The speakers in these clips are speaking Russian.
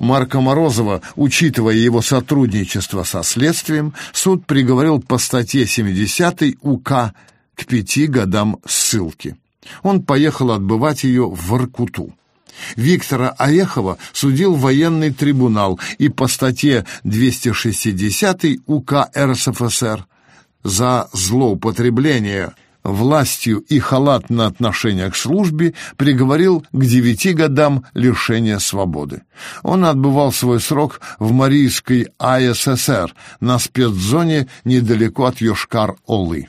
Марка Морозова, учитывая его сотрудничество со следствием, суд приговорил по статье 70 УК к пяти годам ссылки. Он поехал отбывать ее в Воркуту. Виктора Орехова судил военный трибунал и по статье 260 УК РСФСР за злоупотребление властью и халатное отношение к службе приговорил к девяти годам лишения свободы. Он отбывал свой срок в Марийской АССР на спецзоне недалеко от Йошкар-Олы.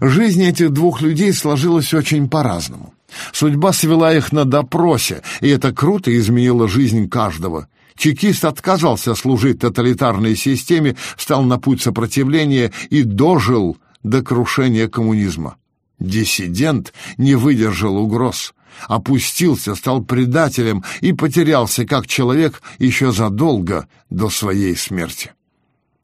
Жизнь этих двух людей сложилась очень по-разному. Судьба свела их на допросе, и это круто изменило жизнь каждого. Чекист отказался служить тоталитарной системе, стал на путь сопротивления и дожил до крушения коммунизма. Диссидент не выдержал угроз, опустился, стал предателем и потерялся как человек еще задолго до своей смерти.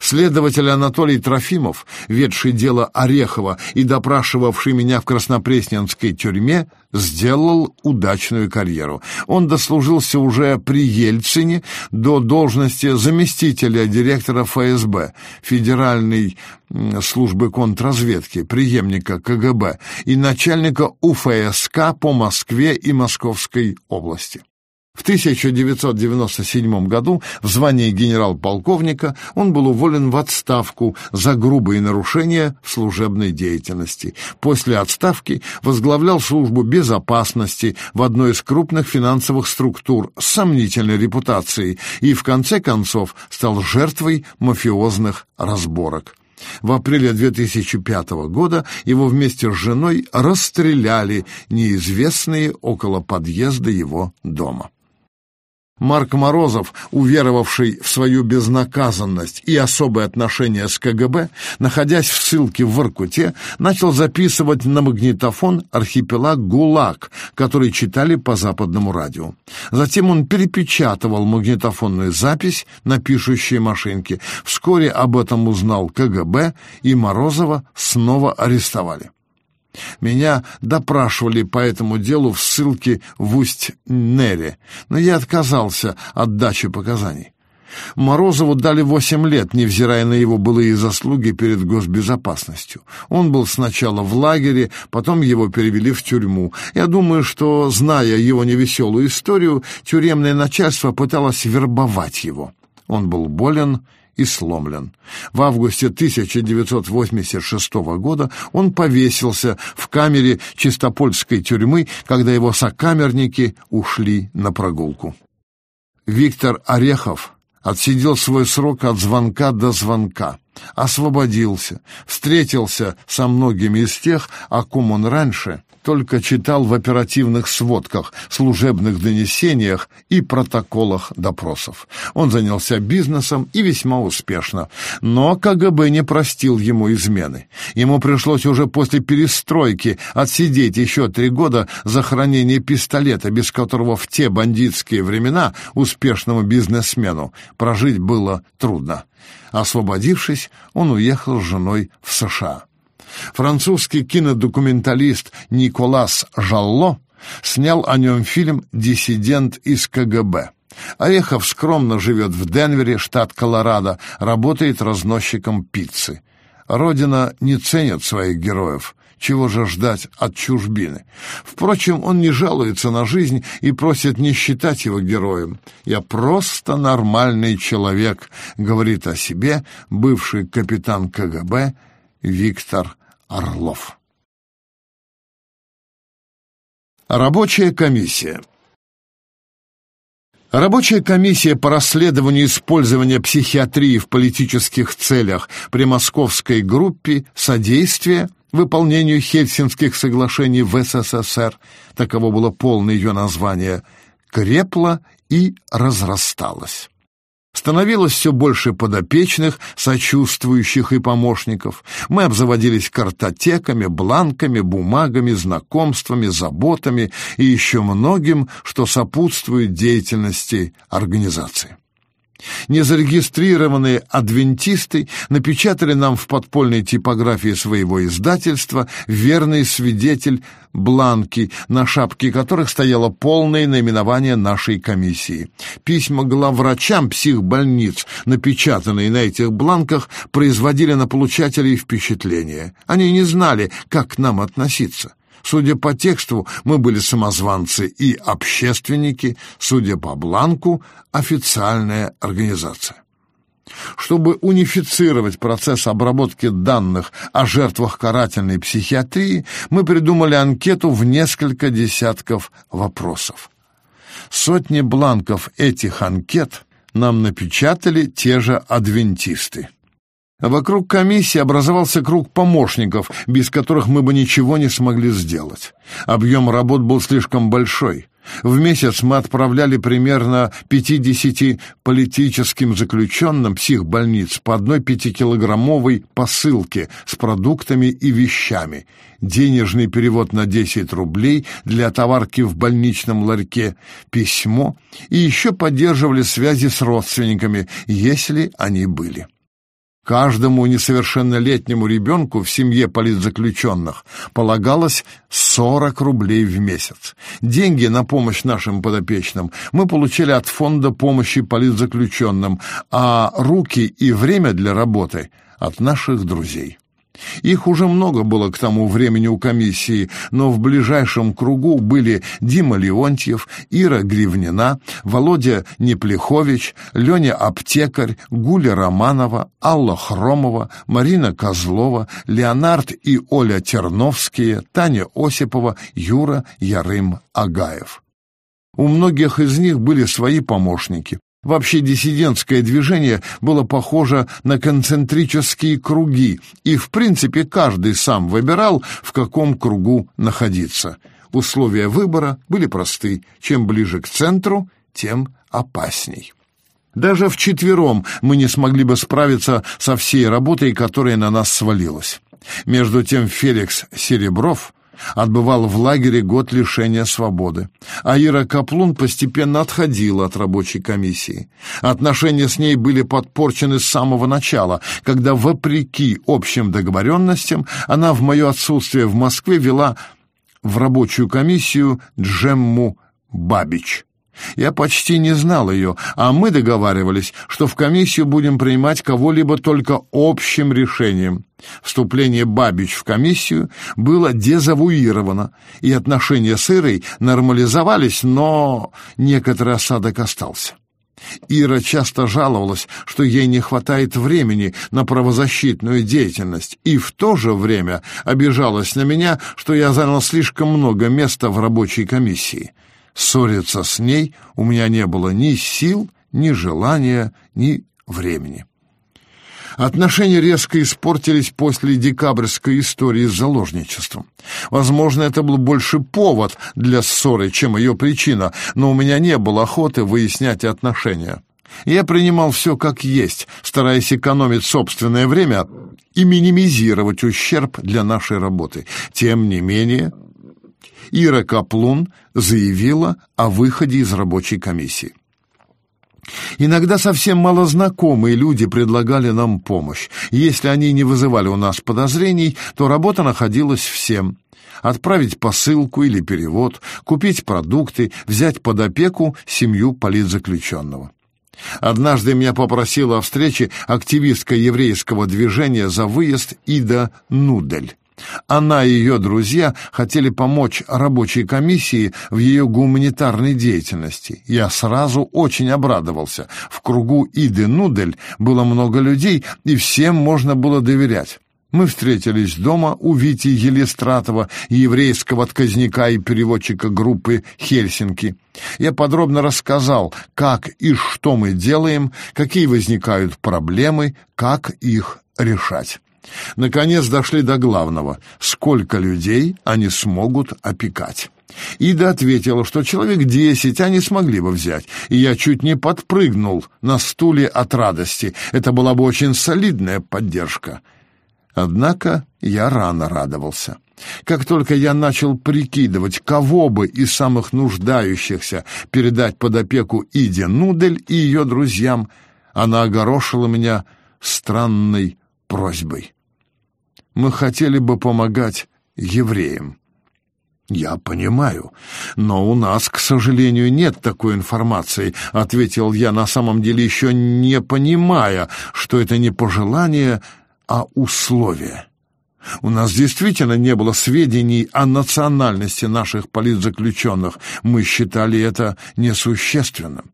Следователь Анатолий Трофимов, ведший дело Орехова и допрашивавший меня в Краснопресненской тюрьме, сделал удачную карьеру. Он дослужился уже при Ельцине до должности заместителя директора ФСБ, Федеральной службы контрразведки, преемника КГБ и начальника УФСК по Москве и Московской области. В 1997 году в звании генерал-полковника он был уволен в отставку за грубые нарушения служебной деятельности. После отставки возглавлял службу безопасности в одной из крупных финансовых структур с сомнительной репутацией и в конце концов стал жертвой мафиозных разборок. В апреле 2005 года его вместе с женой расстреляли неизвестные около подъезда его дома. Марк Морозов, уверовавший в свою безнаказанность и особое отношение с КГБ, находясь в ссылке в Воркуте, начал записывать на магнитофон архипелаг ГУЛАГ, который читали по западному радио. Затем он перепечатывал магнитофонную запись на пишущей машинке. Вскоре об этом узнал КГБ, и Морозова снова арестовали. Меня допрашивали по этому делу в ссылке в Усть-Нере, но я отказался от дачи показаний. Морозову дали восемь лет, невзирая на его былые заслуги перед госбезопасностью. Он был сначала в лагере, потом его перевели в тюрьму. Я думаю, что, зная его невеселую историю, тюремное начальство пыталось вербовать его. Он был болен и сломлен. В августе 1986 года он повесился в камере Чистопольской тюрьмы, когда его сокамерники ушли на прогулку. Виктор Орехов отсидел свой срок от звонка до звонка, освободился, встретился со многими из тех, о ком он раньше только читал в оперативных сводках, служебных донесениях и протоколах допросов. Он занялся бизнесом и весьма успешно, но КГБ не простил ему измены. Ему пришлось уже после перестройки отсидеть еще три года за хранение пистолета, без которого в те бандитские времена успешному бизнесмену прожить было трудно. Освободившись, он уехал с женой в США. Французский кинодокументалист Николас Жалло снял о нем фильм «Диссидент из КГБ». Орехов скромно живет в Денвере, штат Колорадо, работает разносчиком пиццы. Родина не ценит своих героев. Чего же ждать от чужбины? Впрочем, он не жалуется на жизнь и просит не считать его героем. «Я просто нормальный человек», — говорит о себе бывший капитан КГБ Виктор Орлов. Рабочая комиссия Рабочая комиссия по расследованию использования психиатрии в политических целях при московской группе содействия выполнению Хельсинских соглашений в СССР, таково было полное ее название, крепла и разрасталась. Становилось все больше подопечных, сочувствующих и помощников. Мы обзаводились картотеками, бланками, бумагами, знакомствами, заботами и еще многим, что сопутствует деятельности организации. Незарегистрированные адвентисты напечатали нам в подпольной типографии своего издательства верный свидетель бланки, на шапке которых стояло полное наименование нашей комиссии. Письма главврачам психбольниц, напечатанные на этих бланках, производили на получателей впечатление. Они не знали, как к нам относиться. Судя по тексту, мы были самозванцы и общественники, судя по бланку, официальная организация. Чтобы унифицировать процесс обработки данных о жертвах карательной психиатрии, мы придумали анкету в несколько десятков вопросов. Сотни бланков этих анкет нам напечатали те же адвентисты. Вокруг комиссии образовался круг помощников, без которых мы бы ничего не смогли сделать. Объем работ был слишком большой. В месяц мы отправляли примерно 50 политическим заключенным психбольниц по одной пятикилограммовой посылке с продуктами и вещами, денежный перевод на 10 рублей для товарки в больничном ларьке, письмо и еще поддерживали связи с родственниками, если они были. Каждому несовершеннолетнему ребенку в семье политзаключенных полагалось 40 рублей в месяц. Деньги на помощь нашим подопечным мы получили от фонда помощи политзаключенным, а руки и время для работы от наших друзей. Их уже много было к тому времени у комиссии, но в ближайшем кругу были Дима Леонтьев, Ира Гривнина, Володя Неплехович, Леня Аптекарь, Гуля Романова, Алла Хромова, Марина Козлова, Леонард и Оля Терновские, Таня Осипова, Юра Ярым Агаев. У многих из них были свои помощники, Вообще диссидентское движение было похоже на концентрические круги, и, в принципе, каждый сам выбирал, в каком кругу находиться. Условия выбора были просты. Чем ближе к центру, тем опасней. Даже вчетвером мы не смогли бы справиться со всей работой, которая на нас свалилась. Между тем Феликс Серебров отбывал в лагере год лишения свободы. А Ира Каплун постепенно отходила от рабочей комиссии. Отношения с ней были подпорчены с самого начала, когда, вопреки общим договоренностям, она в мое отсутствие в Москве вела в рабочую комиссию Джемму Бабич. Я почти не знал ее, а мы договаривались, что в комиссию будем принимать кого-либо только общим решением. Вступление Бабич в комиссию было дезавуировано, и отношения с Ирой нормализовались, но некоторый осадок остался. Ира часто жаловалась, что ей не хватает времени на правозащитную деятельность, и в то же время обижалась на меня, что я занял слишком много места в рабочей комиссии. Ссориться с ней у меня не было ни сил, ни желания, ни времени. Отношения резко испортились после декабрьской истории с заложничеством. Возможно, это был больше повод для ссоры, чем ее причина, но у меня не было охоты выяснять отношения. Я принимал все как есть, стараясь экономить собственное время и минимизировать ущерб для нашей работы. Тем не менее, Ира Каплун заявила о выходе из рабочей комиссии. Иногда совсем малознакомые люди предлагали нам помощь. Если они не вызывали у нас подозрений, то работа находилась всем. Отправить посылку или перевод, купить продукты, взять под опеку семью политзаключенного. Однажды меня попросила о встрече активистка еврейского движения за выезд Ида Нудель. Она и ее друзья хотели помочь рабочей комиссии в ее гуманитарной деятельности. Я сразу очень обрадовался. В кругу Иды Нудель было много людей, и всем можно было доверять. Мы встретились дома у Вити Елистратова, еврейского отказника и переводчика группы «Хельсинки». Я подробно рассказал, как и что мы делаем, какие возникают проблемы, как их решать. Наконец дошли до главного — сколько людей они смогут опекать. Ида ответила, что человек десять они смогли бы взять, и я чуть не подпрыгнул на стуле от радости. Это была бы очень солидная поддержка. Однако я рано радовался. Как только я начал прикидывать, кого бы из самых нуждающихся передать под опеку Иде Нудель и ее друзьям, она огорошила меня странной просьбой. Мы хотели бы помогать евреям. «Я понимаю, но у нас, к сожалению, нет такой информации», — ответил я, на самом деле еще не понимая, что это не пожелание, а условие. У нас действительно не было сведений о национальности наших политзаключенных. Мы считали это несущественным.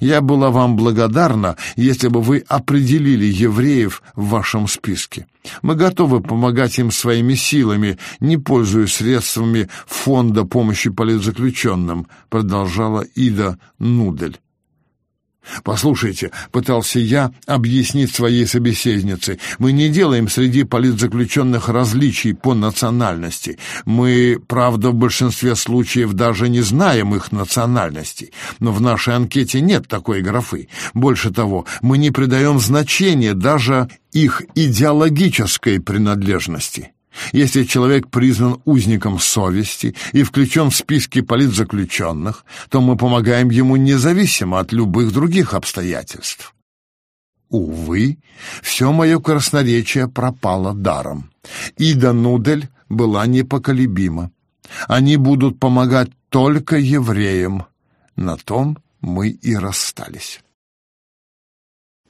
Я была вам благодарна, если бы вы определили евреев в вашем списке. Мы готовы помогать им своими силами, не пользуясь средствами фонда помощи политзаключенным, продолжала Ида Нудель. «Послушайте», — пытался я объяснить своей собеседнице, «мы не делаем среди политзаключенных различий по национальности. Мы, правда, в большинстве случаев даже не знаем их национальности, но в нашей анкете нет такой графы. Больше того, мы не придаем значения даже их идеологической принадлежности». Если человек признан узником совести и включен в списки политзаключенных, то мы помогаем ему независимо от любых других обстоятельств. Увы, все мое красноречие пропало даром. Ида Нудель была непоколебима. Они будут помогать только евреям. На том мы и расстались.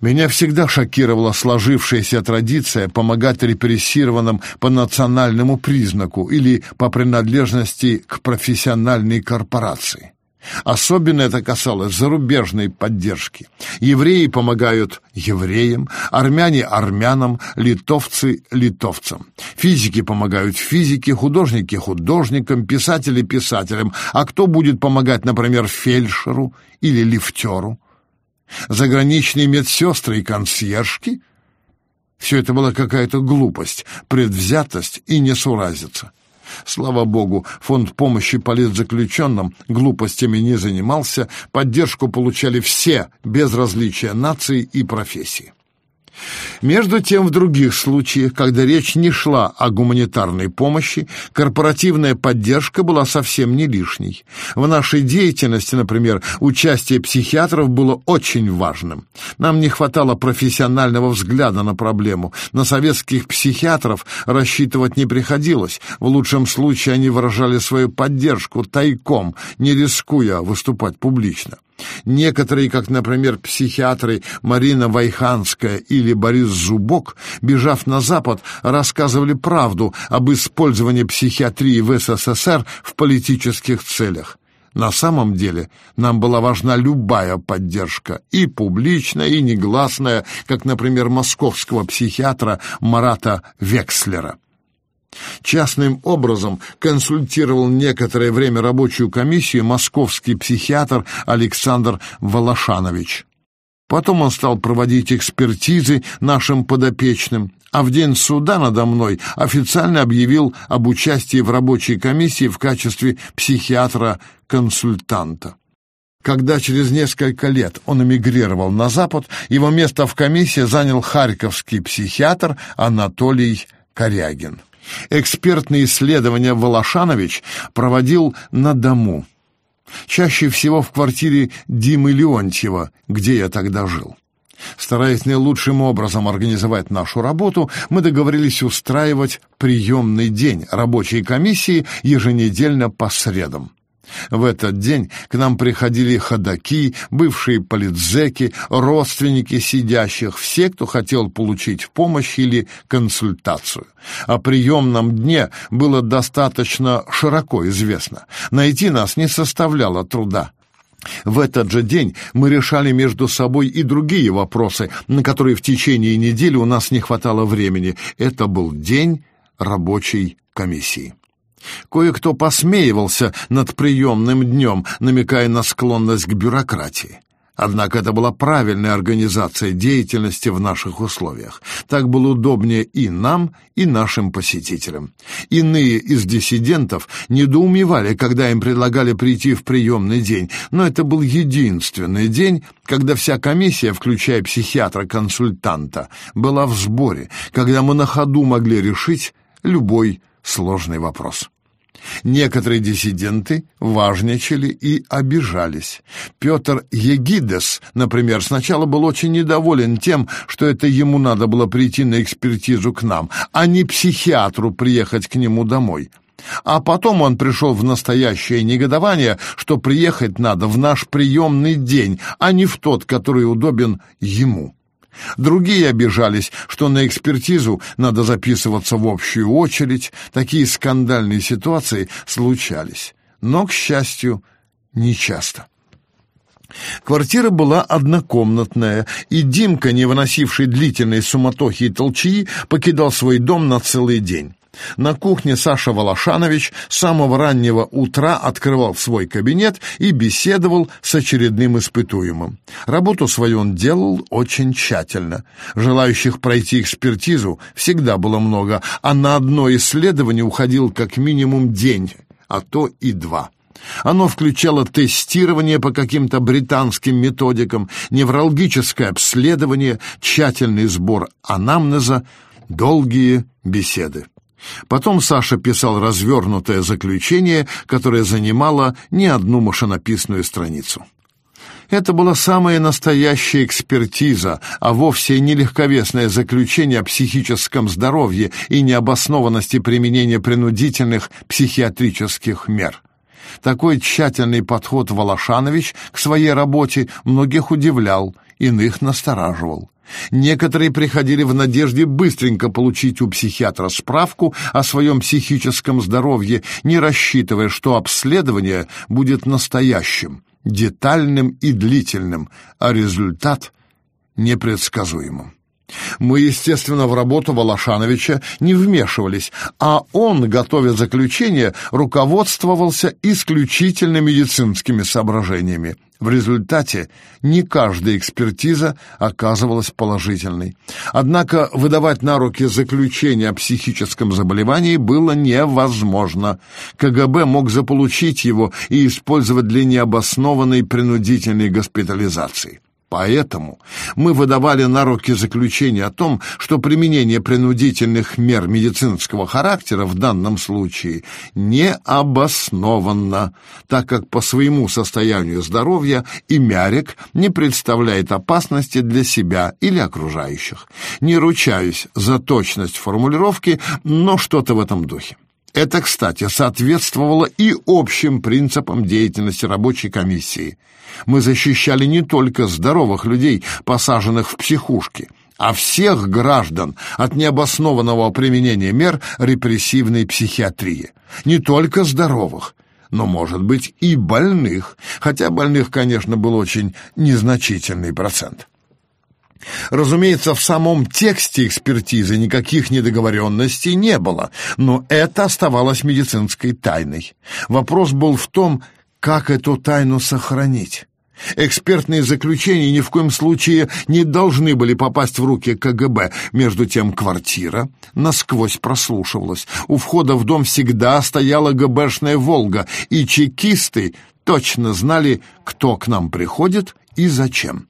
Меня всегда шокировала сложившаяся традиция помогать репрессированным по национальному признаку или по принадлежности к профессиональной корпорации. Особенно это касалось зарубежной поддержки. Евреи помогают евреям, армяне – армянам, литовцы – литовцам. Физики помогают физике, художники – художникам, писатели – писателям. А кто будет помогать, например, фельдшеру или лифтеру? Заграничные медсестры и консьержки. Все это была какая-то глупость, предвзятость и несуразица. Слава богу, фонд помощи политзаключенным глупостями не занимался, поддержку получали все, без различия наций и профессий. Между тем, в других случаях, когда речь не шла о гуманитарной помощи, корпоративная поддержка была совсем не лишней. В нашей деятельности, например, участие психиатров было очень важным. Нам не хватало профессионального взгляда на проблему. На советских психиатров рассчитывать не приходилось. В лучшем случае они выражали свою поддержку тайком, не рискуя выступать публично. Некоторые, как, например, психиатры Марина Вайханская или Борис Зубок, бежав на Запад, рассказывали правду об использовании психиатрии в СССР в политических целях. На самом деле нам была важна любая поддержка, и публичная, и негласная, как, например, московского психиатра Марата Векслера. Частным образом консультировал некоторое время рабочую комиссию московский психиатр Александр Волошанович. Потом он стал проводить экспертизы нашим подопечным, а в день суда надо мной официально объявил об участии в рабочей комиссии в качестве психиатра-консультанта. Когда через несколько лет он эмигрировал на Запад, его место в комиссии занял харьковский психиатр Анатолий Корягин. Экспертные исследования Волошанович проводил на дому, чаще всего в квартире Димы Леонтьева, где я тогда жил. Стараясь наилучшим образом организовать нашу работу, мы договорились устраивать приемный день рабочей комиссии еженедельно по средам. В этот день к нам приходили ходаки, бывшие политзеки, родственники сидящих, все, кто хотел получить помощь или консультацию. О приемном дне было достаточно широко известно. Найти нас не составляло труда. В этот же день мы решали между собой и другие вопросы, на которые в течение недели у нас не хватало времени. Это был день рабочей комиссии. Кое-кто посмеивался над приемным днем, намекая на склонность к бюрократии. Однако это была правильная организация деятельности в наших условиях. Так было удобнее и нам, и нашим посетителям. Иные из диссидентов недоумевали, когда им предлагали прийти в приемный день, но это был единственный день, когда вся комиссия, включая психиатра-консультанта, была в сборе, когда мы на ходу могли решить любой сложный вопрос. Некоторые диссиденты важничали и обижались. Петр Егидес, например, сначала был очень недоволен тем, что это ему надо было прийти на экспертизу к нам, а не психиатру приехать к нему домой. А потом он пришел в настоящее негодование, что приехать надо в наш приемный день, а не в тот, который удобен ему. Другие обижались, что на экспертизу надо записываться в общую очередь. Такие скандальные ситуации случались, но, к счастью, нечасто. Квартира была однокомнатная, и Димка, не выносивший длительной суматохи и толчии, покидал свой дом на целый день. На кухне Саша Волошанович с самого раннего утра открывал свой кабинет и беседовал с очередным испытуемым. Работу свою он делал очень тщательно. Желающих пройти экспертизу всегда было много, а на одно исследование уходил как минимум день, а то и два. Оно включало тестирование по каким-то британским методикам, неврологическое обследование, тщательный сбор анамнеза, долгие беседы. Потом Саша писал развернутое заключение, которое занимало не одну машинописную страницу. Это была самая настоящая экспертиза, а вовсе не легковесное заключение о психическом здоровье и необоснованности применения принудительных психиатрических мер. Такой тщательный подход Волошанович к своей работе многих удивлял, иных настораживал. Некоторые приходили в надежде быстренько получить у психиатра справку о своем психическом здоровье, не рассчитывая, что обследование будет настоящим, детальным и длительным, а результат непредсказуемым. Мы, естественно, в работу Волошановича не вмешивались, а он, готовя заключение, руководствовался исключительно медицинскими соображениями. В результате не каждая экспертиза оказывалась положительной. Однако выдавать на руки заключение о психическом заболевании было невозможно. КГБ мог заполучить его и использовать для необоснованной принудительной госпитализации. Поэтому мы выдавали на руки заключение о том, что применение принудительных мер медицинского характера в данном случае не обоснованно, так как по своему состоянию здоровья и мярик не представляет опасности для себя или окружающих. Не ручаюсь за точность формулировки, но что-то в этом духе. Это, кстати, соответствовало и общим принципам деятельности рабочей комиссии. Мы защищали не только здоровых людей, посаженных в психушки, а всех граждан от необоснованного применения мер репрессивной психиатрии. Не только здоровых, но, может быть, и больных, хотя больных, конечно, был очень незначительный процент. Разумеется, в самом тексте экспертизы никаких недоговоренностей не было, но это оставалось медицинской тайной. Вопрос был в том, как эту тайну сохранить. Экспертные заключения ни в коем случае не должны были попасть в руки КГБ. Между тем квартира насквозь прослушивалась. У входа в дом всегда стояла ГБшная «Волга», и чекисты точно знали, кто к нам приходит и зачем.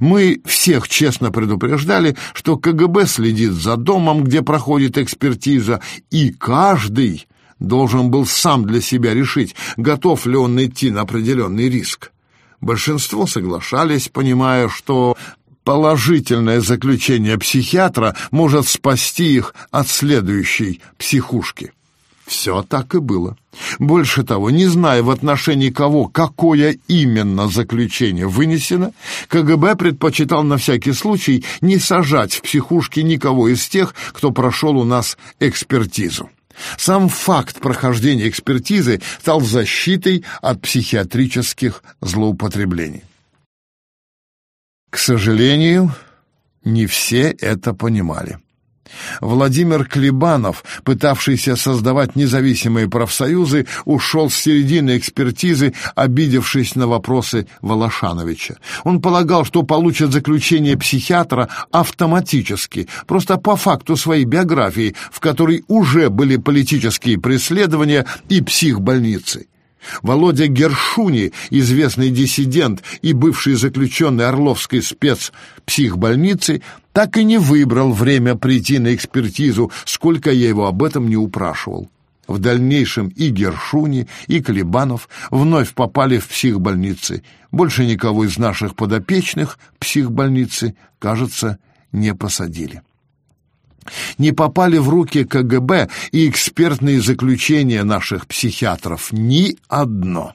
Мы всех честно предупреждали, что КГБ следит за домом, где проходит экспертиза, и каждый должен был сам для себя решить, готов ли он идти на определенный риск. Большинство соглашались, понимая, что положительное заключение психиатра может спасти их от следующей психушки. Все так и было. Больше того, не зная в отношении кого, какое именно заключение вынесено, КГБ предпочитал на всякий случай не сажать в психушки никого из тех, кто прошел у нас экспертизу. Сам факт прохождения экспертизы стал защитой от психиатрических злоупотреблений. К сожалению, не все это понимали. Владимир Клебанов, пытавшийся создавать независимые профсоюзы, ушел с середины экспертизы, обидевшись на вопросы Волошановича. Он полагал, что получит заключение психиатра автоматически, просто по факту своей биографии, в которой уже были политические преследования и психбольницы. Володя Гершуни, известный диссидент и бывший заключенный Орловской спецпсихбольницы, так и не выбрал время прийти на экспертизу, сколько я его об этом не упрашивал. в дальнейшем и Гершуни, и Клебанов вновь попали в психбольницы. Больше никого из наших подопечных психбольницы, кажется, не посадили. Не попали в руки КГБ и экспертные заключения наших психиатров. Ни одно.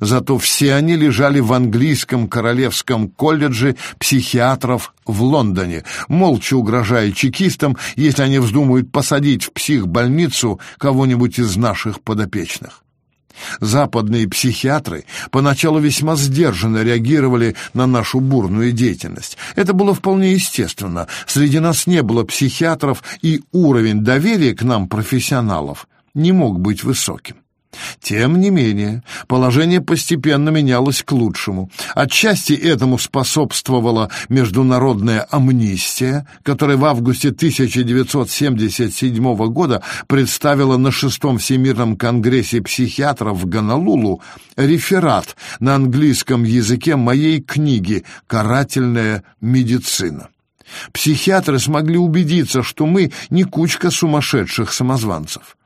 Зато все они лежали в английском королевском колледже психиатров в Лондоне, молча угрожая чекистам, если они вздумают посадить в психбольницу кого-нибудь из наших подопечных. Западные психиатры поначалу весьма сдержанно реагировали на нашу бурную деятельность. Это было вполне естественно. Среди нас не было психиатров, и уровень доверия к нам, профессионалов, не мог быть высоким. Тем не менее, положение постепенно менялось к лучшему. Отчасти этому способствовала международная амнистия, которая в августе 1977 года представила на шестом Всемирном конгрессе психиатров в Гонолулу реферат на английском языке моей книги «Карательная медицина». Психиатры смогли убедиться, что мы не кучка сумасшедших самозванцев.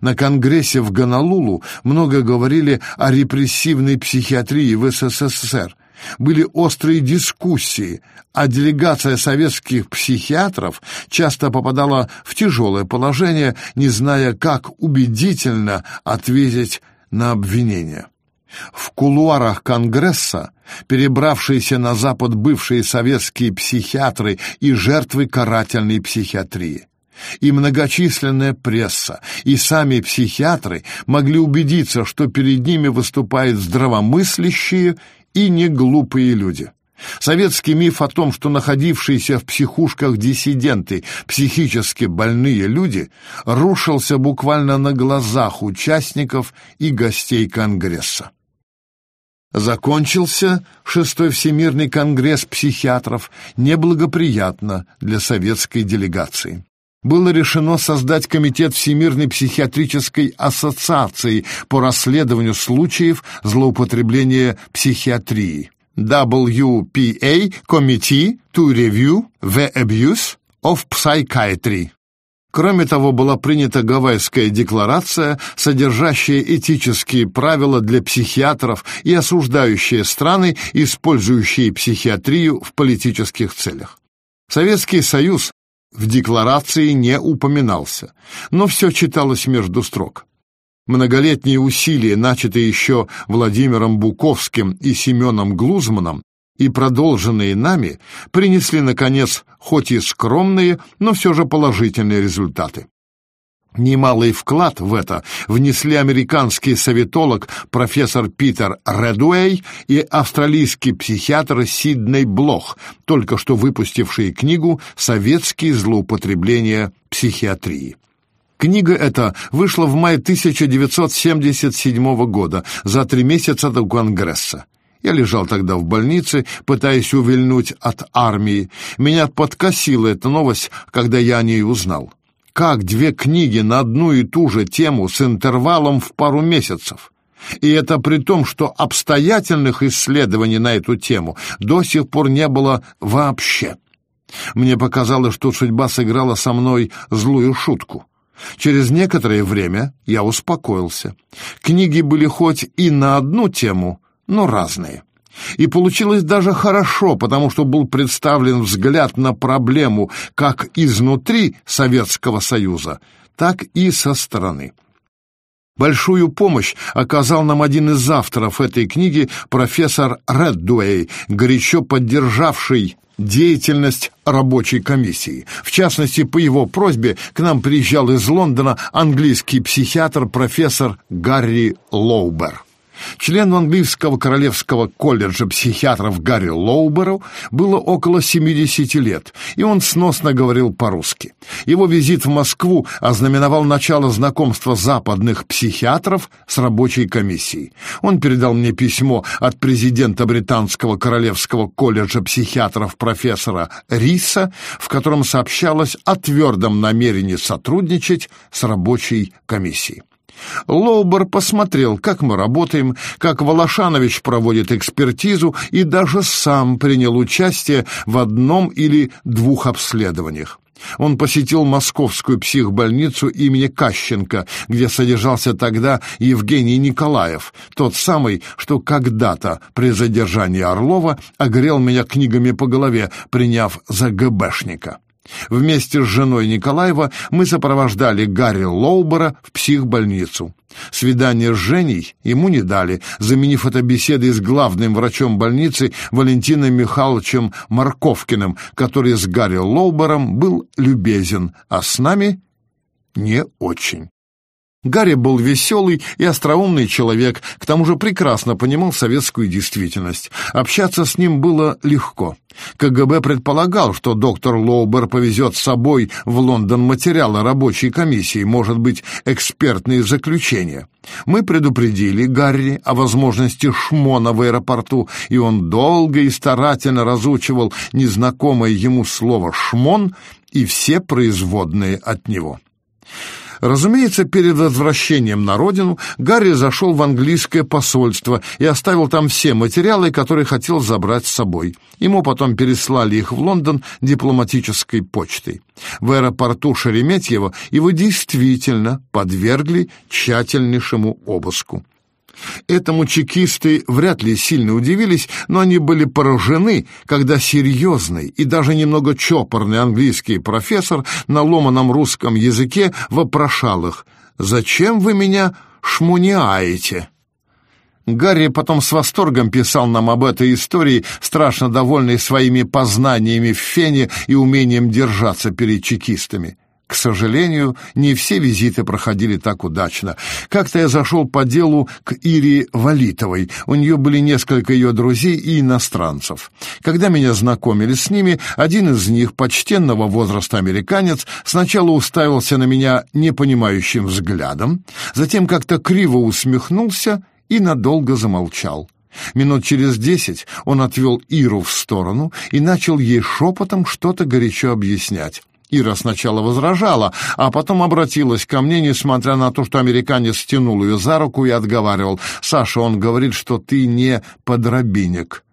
На конгрессе в Гонолулу много говорили о репрессивной психиатрии в СССР. Были острые дискуссии, а делегация советских психиатров часто попадала в тяжелое положение, не зная, как убедительно ответить на обвинения. В кулуарах Конгресса перебравшиеся на Запад бывшие советские психиатры и жертвы карательной психиатрии. И многочисленная пресса, и сами психиатры могли убедиться, что перед ними выступают здравомыслящие и неглупые люди. Советский миф о том, что находившиеся в психушках диссиденты, психически больные люди, рушился буквально на глазах участников и гостей Конгресса. Закончился шестой Всемирный конгресс психиатров неблагоприятно для советской делегации было решено создать Комитет Всемирной психиатрической ассоциации по расследованию случаев злоупотребления психиатрией. WPA Committee to Review the Abuse of Psychiatry. Кроме того, была принята Гавайская декларация, содержащая этические правила для психиатров и осуждающая страны, использующие психиатрию в политических целях. Советский Союз в декларации не упоминался, но все читалось между строк. Многолетние усилия, начатые еще Владимиром Буковским и Семеном Глузманом, и продолженные нами, принесли, наконец, хоть и скромные, но все же положительные результаты. Немалый вклад в это внесли американский советолог профессор Питер Редуэй и австралийский психиатр Сидней Блох, только что выпустившие книгу «Советские злоупотребления психиатрии». Книга эта вышла в мае 1977 года, за три месяца до Конгресса. Я лежал тогда в больнице, пытаясь увильнуть от армии. Меня подкосила эта новость, когда я о ней узнал как две книги на одну и ту же тему с интервалом в пару месяцев. И это при том, что обстоятельных исследований на эту тему до сих пор не было вообще. Мне показалось, что судьба сыграла со мной злую шутку. Через некоторое время я успокоился. Книги были хоть и на одну тему, но разные. И получилось даже хорошо, потому что был представлен взгляд на проблему как изнутри Советского Союза, так и со стороны. Большую помощь оказал нам один из авторов этой книги, профессор Реддуэй, горячо поддержавший деятельность рабочей комиссии. В частности, по его просьбе к нам приезжал из Лондона английский психиатр профессор Гарри Лоубер. Члену английского королевского колледжа психиатров Гарри Лоуберу было около 70 лет, и он сносно говорил по-русски. Его визит в Москву ознаменовал начало знакомства западных психиатров с рабочей комиссией. Он передал мне письмо от президента британского королевского колледжа психиатров профессора Риса, в котором сообщалось о твердом намерении сотрудничать с рабочей комиссией. Лоубер посмотрел, как мы работаем, как Волошанович проводит экспертизу и даже сам принял участие в одном или двух обследованиях. Он посетил московскую психбольницу имени Кащенко, где содержался тогда Евгений Николаев, тот самый, что когда-то при задержании Орлова огрел меня книгами по голове, приняв за ГБшника. Вместе с женой Николаева мы сопровождали Гарри Лоубера в психбольницу. Свидание с Женей ему не дали, заменив это беседой с главным врачом больницы Валентином Михайловичем Марковкиным, который с Гарри Лоубером был любезен, а с нами не очень. Гарри был веселый и остроумный человек, к тому же прекрасно понимал советскую действительность. Общаться с ним было легко. КГБ предполагал, что доктор Лоубер повезет с собой в Лондон материалы рабочей комиссии, может быть, экспертные заключения. Мы предупредили Гарри о возможности шмона в аэропорту, и он долго и старательно разучивал незнакомое ему слово «шмон» и все производные от него. Разумеется, перед возвращением на родину Гарри зашел в английское посольство и оставил там все материалы, которые хотел забрать с собой. Ему потом переслали их в Лондон дипломатической почтой. В аэропорту Шереметьево его действительно подвергли тщательнейшему обыску. Этому чекисты вряд ли сильно удивились, но они были поражены, когда серьезный и даже немного чопорный английский профессор на ломаном русском языке вопрошал их «Зачем вы меня шмуняете?» Гарри потом с восторгом писал нам об этой истории, страшно довольный своими познаниями в фене и умением держаться перед чекистами. К сожалению, не все визиты проходили так удачно. Как-то я зашел по делу к Ире Валитовой. У нее были несколько ее друзей и иностранцев. Когда меня знакомили с ними, один из них, почтенного возраста американец, сначала уставился на меня непонимающим взглядом, затем как-то криво усмехнулся и надолго замолчал. Минут через десять он отвел Иру в сторону и начал ей шепотом что-то горячо объяснять. Ира сначала возражала, а потом обратилась ко мне, несмотря на то, что американец стянул ее за руку и отговаривал. «Саша, он говорит, что ты не подробинник».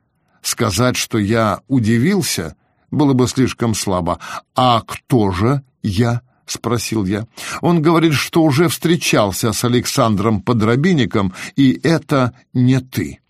Сказать, что я удивился, было бы слишком слабо. «А кто же я?» — спросил я. «Он говорит, что уже встречался с Александром Подробинником, и это не ты».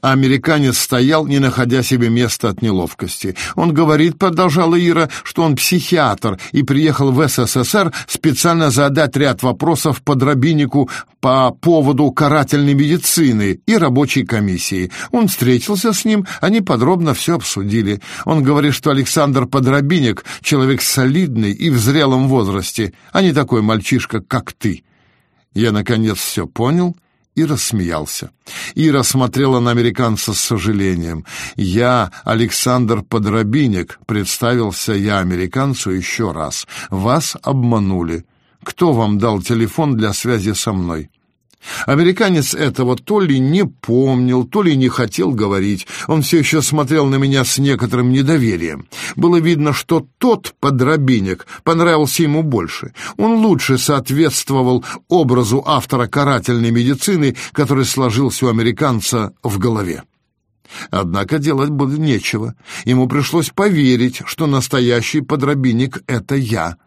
А американец стоял, не находя себе места от неловкости. Он говорит, продолжала Ира, что он психиатр и приехал в СССР специально задать ряд вопросов подробиннику по поводу карательной медицины и рабочей комиссии. Он встретился с ним, они подробно все обсудили. Он говорит, что Александр Подробинник — человек солидный и в зрелом возрасте, а не такой мальчишка, как ты. Я, наконец, все понял — и рассмеялся. Ира смотрела на американца с сожалением. «Я Александр Подробинник», — представился я американцу еще раз. «Вас обманули. Кто вам дал телефон для связи со мной?» Американец этого то ли не помнил, то ли не хотел говорить. Он все еще смотрел на меня с некоторым недоверием. Было видно, что тот подробинник понравился ему больше. Он лучше соответствовал образу автора карательной медицины, который сложился у американца в голове. Однако делать было нечего. Ему пришлось поверить, что настоящий подробинник — это я —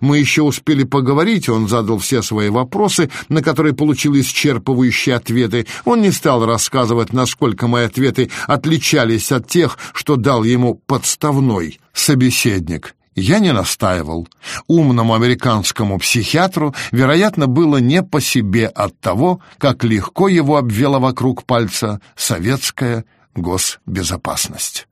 мы еще успели поговорить, он задал все свои вопросы, на которые получил исчерпывающие ответы. Он не стал рассказывать, насколько мои ответы отличались от тех, что дал ему подставной собеседник. Я не настаивал. Умному американскому психиатру, вероятно, было не по себе от того, как легко его обвела вокруг пальца советская госбезопасность.